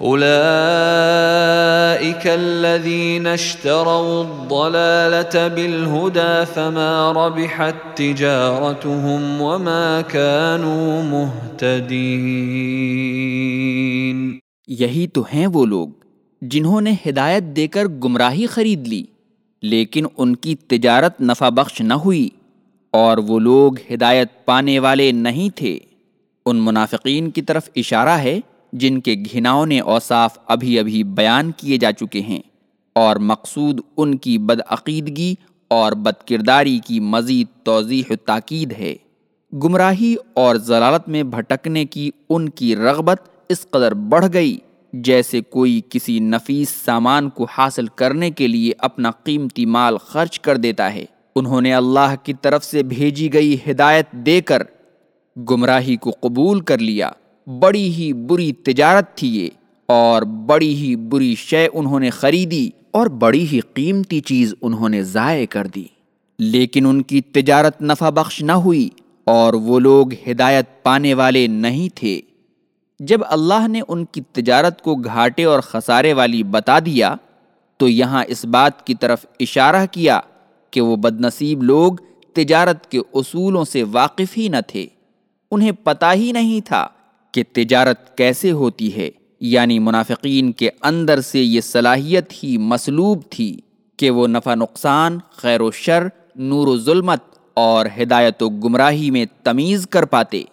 أولئك الذين اشتروا الضلالة بالهدى فما ربحت تجارتهم وما كانوا مهتدين۔ یہی تو ہیں وہ لوگ جنہوں نے ہدایت دے کر گمراہی خرید لی، لیکن ان کی تجارت نفع بخش نہ ہوئی اور وہ لوگ ہدایت پانے والے نہیں تھے۔ ان منافقین کی طرف اشارہ ہے جن کے گھناؤنے اوصاف ابھی ابھی بیان کیے جا چکے ہیں اور مقصود ان کی بدعقیدگی اور بد کرداری کی مزید توضیح و تاکید ہے۔ گمراہی اور ضلالت میں بھٹکنے کی ان کی رغبت اس قدر بڑھ گئی جیسے کوئی کسی نفیس سامان کو حاصل کرنے کے لیے اپنا قیمتی مال خرچ کر دیتا ہے۔ انہوں نے اللہ کی طرف سے بھیجی گئی ہدایت دے کر گمراہی کو قبول کر لیا۔ بڑی ہی بری تجارت تھی یہ اور بڑی ہی بری شے انہوں نے خریدی اور بڑی ہی قیمتی چیز انہوں نے ضائع کر دی۔ لیکن ان کی تجارت نفع بخش نہ ہوئی اور وہ لوگ ہدایت پانے والے نہیں تھے۔ جب اللہ نے ان کی تجارت کو گھاٹے اور خسارے والی بتا دیا، تو یہاں اس بات کی طرف اشارہ کیا کہ وہ بدنصیب لوگ تجارت کے اصولوں سے واقف ہی نہ تھے۔ انہیں پتہ ہی نہیں تھا کہ تجارت کیسے ہوتی ہے یعنی منافقین کے اندر سے یہ صلاحیت ہی مسلوب تھی کہ وہ نفع نقصان، خیر و شر، نور و ظلمت اور ہدایت و گمراہی میں تمیز کر پاتے۔